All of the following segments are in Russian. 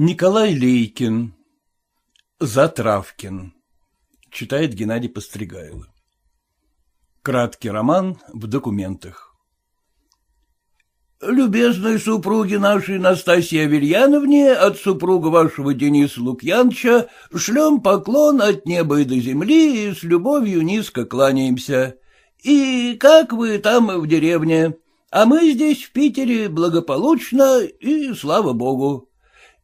Николай Лейкин. Затравкин. Читает Геннадий Постригайло. Краткий роман в документах. Любезной супруги нашей Настасье Аверьяновне от супруга вашего Дениса Лукьяновича шлем поклон от неба и до земли и с любовью низко кланяемся. И как вы там в деревне? А мы здесь, в Питере, благополучно и слава богу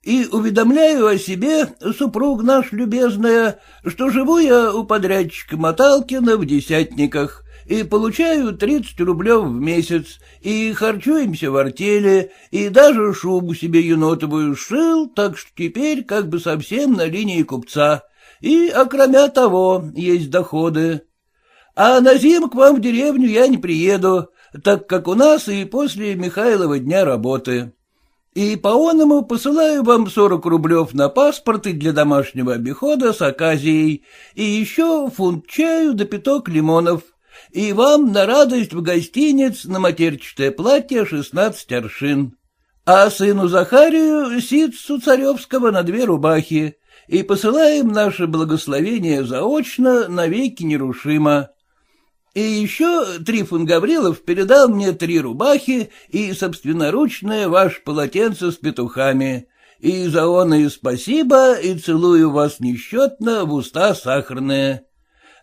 и уведомляю о себе, супруг наш любезная, что живу я у подрядчика Моталкина в Десятниках и получаю тридцать рублев в месяц, и харчуемся в артели, и даже шубу себе енотовую сшил, так что теперь как бы совсем на линии купца, и, окромя того, есть доходы. А на зим к вам в деревню я не приеду, так как у нас и после Михайлова дня работы. И по-оному посылаю вам сорок рублев на паспорт и для домашнего обихода с оказией, и еще фунт чаю да пяток лимонов, и вам на радость в гостиниц на матерчатое платье шестнадцать аршин. А сыну Захарию ситцу царевского на две рубахи, и посылаем наше благословение заочно, навеки нерушимо. И еще Трифон Гаврилов передал мне три рубахи и собственноручное ваше полотенце с петухами. И за он и спасибо, и целую вас несчетно в уста сахарные.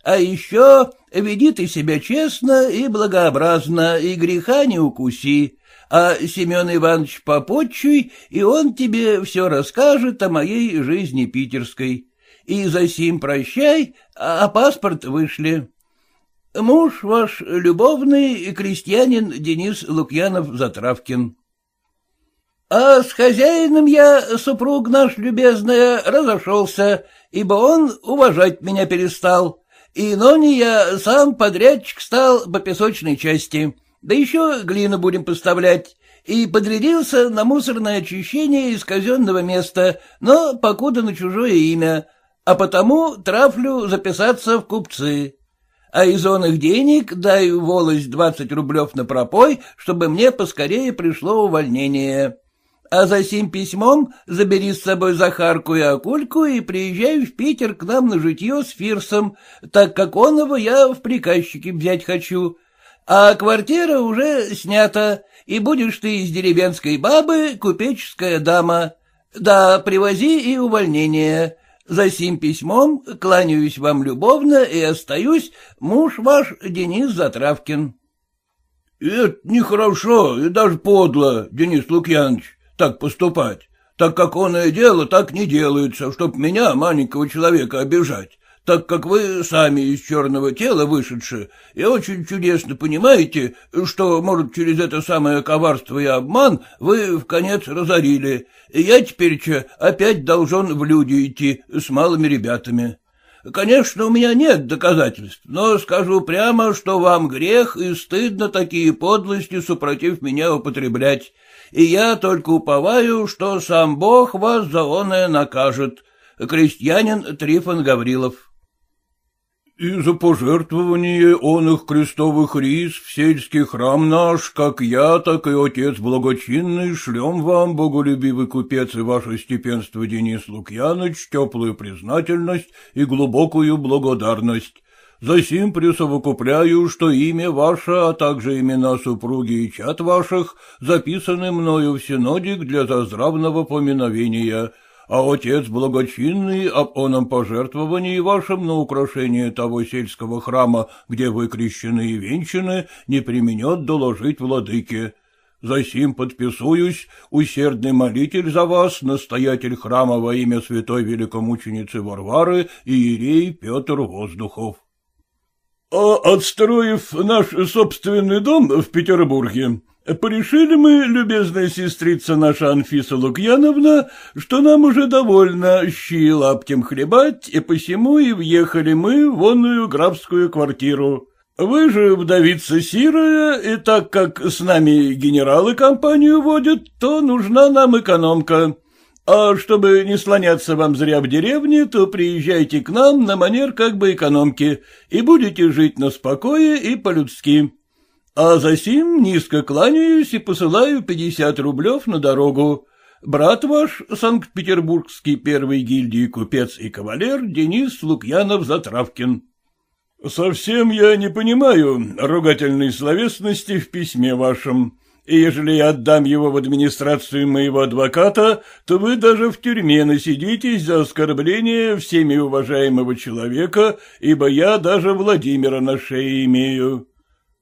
А еще веди ты себя честно и благообразно, и греха не укуси, а Семен Иванович попотчуй, и он тебе все расскажет о моей жизни питерской. И за сим прощай, а паспорт вышли. Муж ваш любовный крестьянин Денис Лукьянов-Затравкин. А с хозяином я, супруг наш любезная, разошелся, ибо он уважать меня перестал, и ноне я сам подрядчик стал по песочной части, да еще глину будем поставлять, и подрядился на мусорное очищение из казенного места, но покуда на чужое имя, а потому трафлю записаться в купцы а из он денег дай волость двадцать рублев на пропой, чтобы мне поскорее пришло увольнение. А за сим письмом забери с собой Захарку и Акульку и приезжай в Питер к нам на житье с Фирсом, так как оного я в приказчике взять хочу. А квартира уже снята, и будешь ты из деревенской бабы купеческая дама. Да, привози и увольнение. За сим письмом кланяюсь вам любовно и остаюсь муж ваш Денис Затравкин. — Это нехорошо и даже подло, Денис Лукьянович, так поступать. Так как оное дело так не делается, чтоб меня, маленького человека, обижать так как вы сами из черного тела вышедшие, и очень чудесно понимаете, что, может, через это самое коварство и обман вы в конец разорили, и я теперь опять должен в люди идти с малыми ребятами. Конечно, у меня нет доказательств, но скажу прямо, что вам грех и стыдно такие подлости супротив меня употреблять, и я только уповаю, что сам Бог вас за оное накажет. Крестьянин Трифон Гаврилов и за пожертвование он их крестовых рис в сельский храм наш, как я, так и отец благочинный, шлем вам, боголюбивый купец и ваше степенство Денис Лукьяныч, теплую признательность и глубокую благодарность. Засим присовокупляю, что имя ваше, а также имена супруги и чад ваших записаны мною в синодик для заздравного поминовения, а отец благочинный об оном пожертвовании вашем на украшение того сельского храма, где вы крещены и венчаны, не применет доложить владыке. Засим подписуюсь, усердный молитель за вас, настоятель храма во имя святой великомученицы Варвары иерей Петр Воздухов. А отстроив наш собственный дом в Петербурге, Порешили мы, любезная сестрица наша Анфиса Лукьяновна, что нам уже довольно щи лаптем хлебать, и посему и въехали мы в онную графскую квартиру. Вы же вдовица сирая, и так как с нами генералы компанию водят, то нужна нам экономка. А чтобы не слоняться вам зря в деревне, то приезжайте к нам на манер как бы экономки, и будете жить на спокое и по-людски. А за сим низко кланяюсь и посылаю пятьдесят рублев на дорогу. брат ваш, Санкт-Петербургский первый гильдии купец и кавалер Денис Лукьянов-Затравкин. Совсем я не понимаю ругательной словесности в письме вашем, и ежели я отдам его в администрацию моего адвоката, то вы даже в тюрьме насидитесь за оскорбление всеми уважаемого человека, ибо я даже Владимира на шее имею.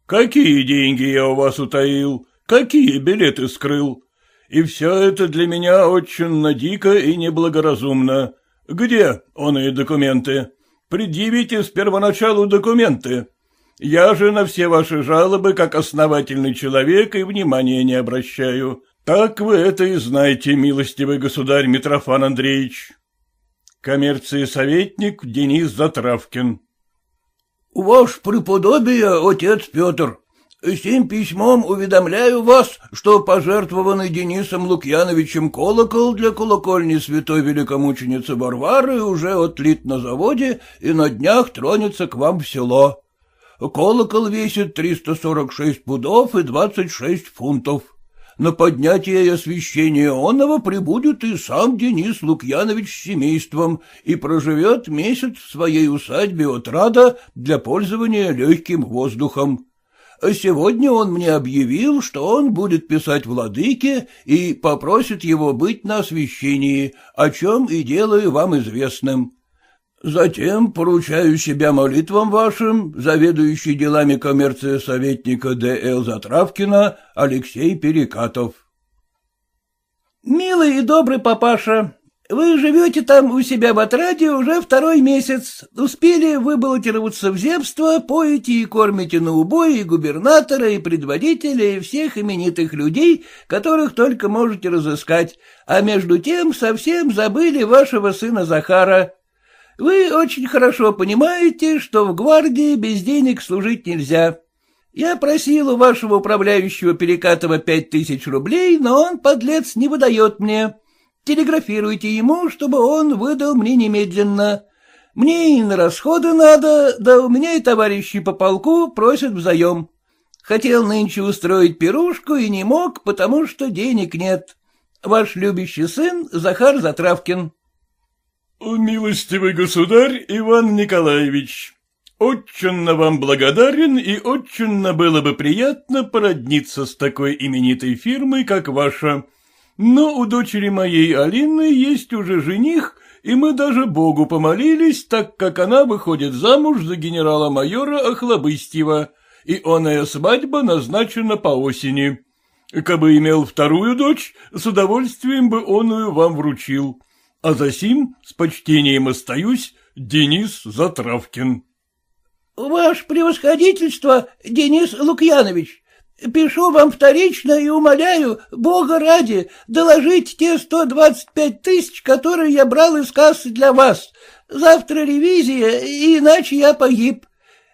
Какие деньги я у вас утаил, какие билеты скрыл? И все это для меня очень дико и неблагоразумно. Где он и документы? Предъявите с первоначалу документы. Я же на все ваши жалобы, как основательный человек, и внимания не обращаю. Так вы это и знаете, милостивый государь Митрофан Андреевич. Коммерции советник Денис Затравкин. — Ваш преподобие, отец Петр, Сим письмом уведомляю вас, что пожертвованный Денисом Лукьяновичем колокол для колокольни святой великомученицы Варвары уже отлит на заводе и на днях тронется к вам в село. Колокол весит 346 пудов и 26 фунтов. На поднятие и освящение онного прибудет и сам Денис Лукьянович с семейством и проживет месяц в своей усадьбе от рада для пользования легким воздухом. Сегодня он мне объявил, что он будет писать владыке и попросит его быть на освящении, о чем и делаю вам известным. Затем поручаю себя молитвам вашим, заведующий делами коммерции советника Д.Л. Затравкина Алексей Перекатов. Милый и добрый папаша, вы живете там у себя в отраде уже второй месяц, успели выбаллотироваться в земство, поете и кормите на убой и губернатора, и предводителя, и всех именитых людей, которых только можете разыскать, а между тем совсем забыли вашего сына Захара. Вы очень хорошо понимаете, что в гвардии без денег служить нельзя. Я просил у вашего управляющего Перекатова пять тысяч рублей, но он, подлец, не выдает мне. Телеграфируйте ему, чтобы он выдал мне немедленно. Мне и на расходы надо, да у меня и товарищи по полку просят взаем. Хотел нынче устроить пирушку и не мог, потому что денег нет. Ваш любящий сын Захар Затравкин. — Милостивый государь Иван Николаевич, очень вам благодарен и очень было бы приятно породниться с такой именитой фирмой, как ваша. Но у дочери моей Алины есть уже жених, и мы даже Богу помолились, так как она выходит замуж за генерала-майора Охлобыстьева, и оная свадьба назначена по осени. Кабы имел вторую дочь, с удовольствием бы оную вам вручил. А за сим с почтением остаюсь Денис Затравкин. — Ваше превосходительство, Денис Лукьянович, Пишу вам вторично и умоляю, бога ради, доложить те сто двадцать пять тысяч, которые я брал из кассы для вас. Завтра ревизия, иначе я погиб.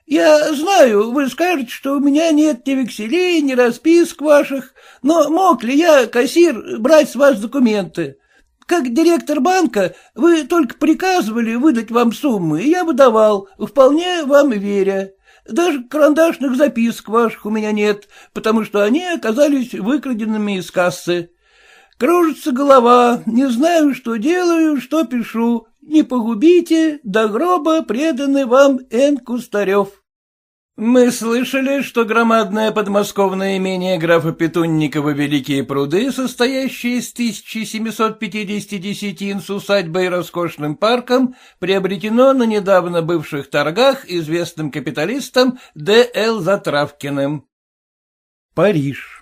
Я знаю, вы скажете, что у меня нет ни векселей, ни расписок ваших, но мог ли я, кассир, брать с вас документы? Как директор банка, вы только приказывали выдать вам суммы, и я бы давал, вполне вам веря. Даже карандашных записок ваших у меня нет, потому что они оказались выкраденными из кассы. Кружится голова, не знаю, что делаю, что пишу. Не погубите, до гроба преданный вам Н. Кустарев. Мы слышали, что громадное подмосковное имение графа Петунникова «Великие пруды», состоящее из 1750 десятин с усадьбой и роскошным парком, приобретено на недавно бывших торгах известным капиталистом Д.Л. Затравкиным. Париж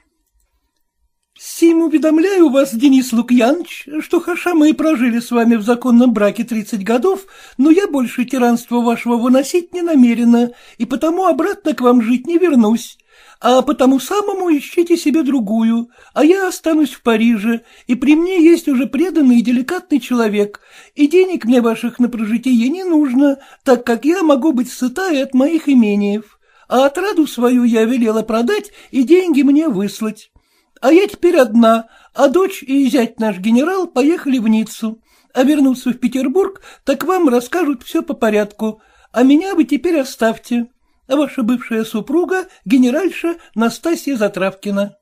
Сим уведомляю вас, Денис Лукьянович, что хаша мы прожили с вами в законном браке тридцать годов, но я больше тиранства вашего выносить не намерена, и потому обратно к вам жить не вернусь. А потому самому ищите себе другую, а я останусь в Париже, и при мне есть уже преданный и деликатный человек, и денег мне ваших на прожитие не нужно, так как я могу быть сыта и от моих имениев, а отраду свою я велела продать и деньги мне выслать. А я теперь одна, а дочь и зять наш генерал поехали в Ниццу. А вернуться в Петербург, так вам расскажут все по порядку, а меня вы теперь оставьте. Ваша бывшая супруга, генеральша Настасья Затравкина.